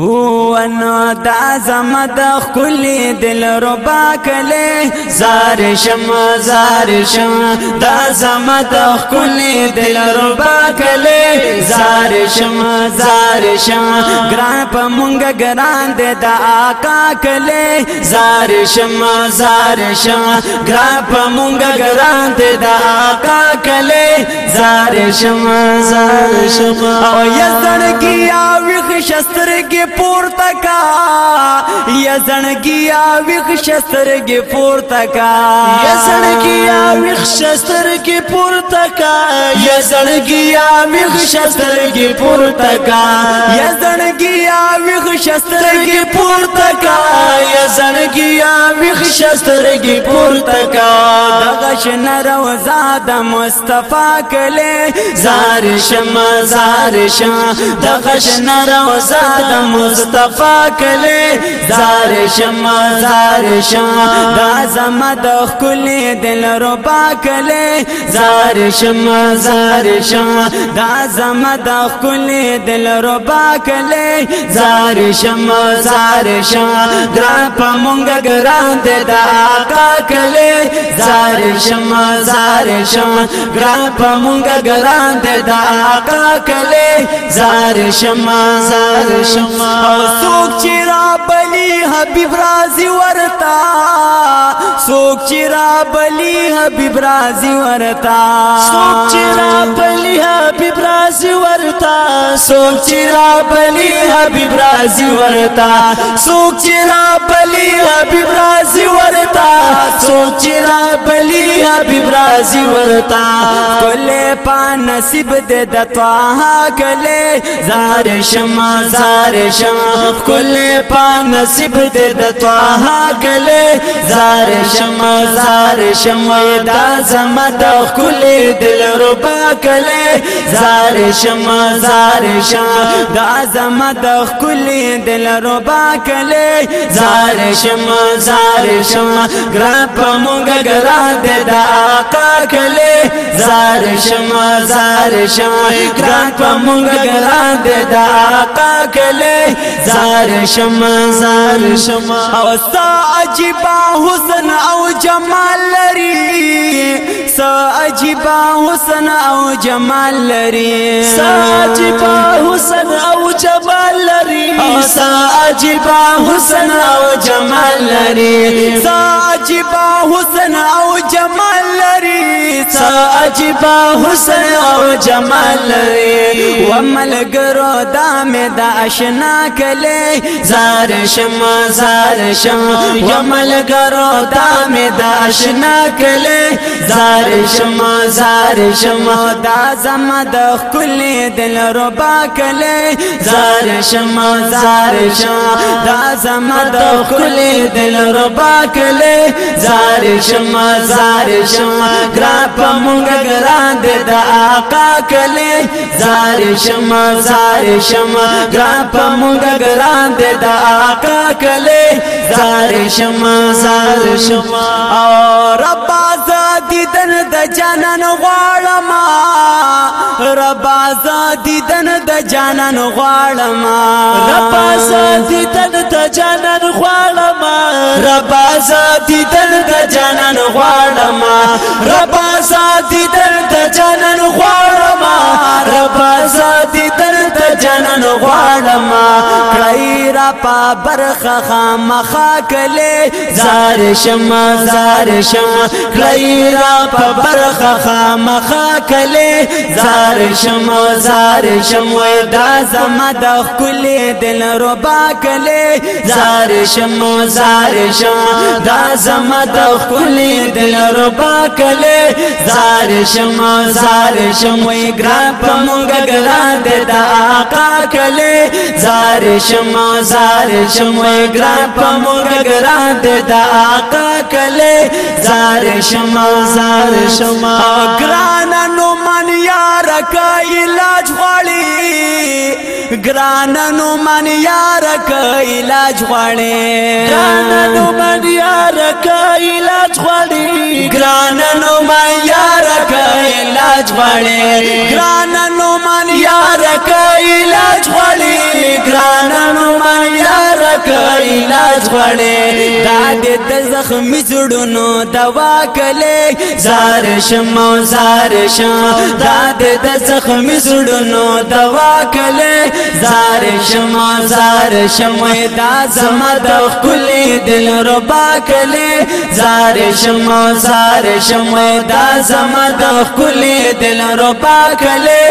هو نو دا زمد خلی دل ربا کلی زار شم زار شم دا زمد خلی دل ربا کلی زار شم زار شم گران پا مونگا گران دے دا آقا کلی زار شم زار شم گران پا مونگا گران دے دا آقا زار شم زار شم او یا زړګي او وخ شسترګي پورته کا یا زړګي او وخ شسترګي پورته کا یا زړګي او وخ شسترګي پورته کا یا زړګي او وخ شسترګي پورته کا یا زړګي او وخ شسترګي پورته پورتکا یا زړګیا مخ شسترګي پورتکا دغش نرو زاد مصطفی کله زار شم زار شم دغش نرو زاد مصطفی کله زار شم زار شم د عظمت خل دل ربا کله زار شم زار شم د عظمت خل دل ربا کله زار شم زار شما گران پا مونگا گران دے دا آقا کلے زار شما زار شما گران پا مونگا گران دے دا آقا کلے زار شما زار شما سوک چرا بلی حبیب رازی ورتا سوک چرا بلی حبیب رازی ورتا سوک چرا بلی حبیب رازی ورتا سوک چرا بلی حبیب رازی ورتا سوک چرا بلی حبیب رازی ورتا سوک چرا بلی حبیب رازی ورتا کلے پا نصیب دے دتواہا کلے زار شما زار شما کلے پا نصیب دے دتواہا کلے زار شما زار شما دا زمد کلے دل ربا کلے زار شما زار زار شم د عظمت خلی دل ربا کلی زار شم زار شم گرپ مونگا گرا دے دا آقا کلی زار شم زار شم گرپ مونگا گرا دے دا آقا کلی زار شم زار شم او ستا عجیبا حسن او جمال لري س عجبا حسن او جمال لري س عجبا حسن او جمال لري س عجبا حسن او جمال لري س عجبا حسن او جمال لري س عجبا حسن او جمال لري ملګرو دا مې د آشنا کله زار شم زار شم یو ملګرو دا مې د آشنا کله زار شم زار شم دا زم د خپل دل ربا کله زار شم زار شم دا زم د خپل دل ربا کله زار شم زار شم ګرا په مونږ ګران د آقا کله زار شم شم زار شم ګران په مونږ ګران دې دا آقا کله زار شم زار شم او رب دیدن د جانان غواړم رب دیدن د جانان غواړم رب دیدن د جانان غواړم رب دیدن د جانان غواړم علما را پا برخه خامخا کله زار شما زار شما کلی را پا برخه خامخا کله زار شما زار شما دا زما د خپل دل ربا کله زار شما زار شما دا زما د خپل دل ربا کله زار شما زار شما ګرا پمږ ګرا د آقا کله زار شما زار زار شم ګران په مور ګران د آقا کله زار شم زار شم ګران نو من یار کا علاج غواړي ګران نو من یار کا علاج غواړي ګران نو من یار کا علاج غواړي ګران نو من یار کا علاج غواړي ګران نو من یار کا علاج ناز غړې دا دې د زخمي جوړونو دوا کله زار شم او زار شم دا دې د زخمي جوړونو دوا کله زار شم او زار شم دا زما د خپل دل ربا کله زار شم او زار شم دا زما د خپل دل ربا کله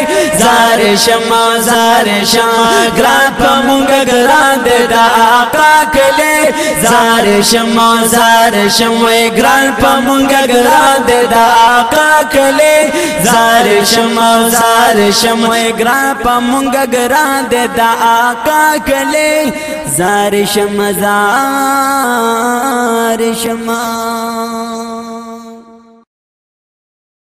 زار شم او زار شم ګران په مونږ ګران دې دا آقا کله زار شما زار شما گران پا مونگا گران دے دا آقا کلے زار شما زار شما گران پا مونگا گران دے دا آقا کلے زار شما زار شما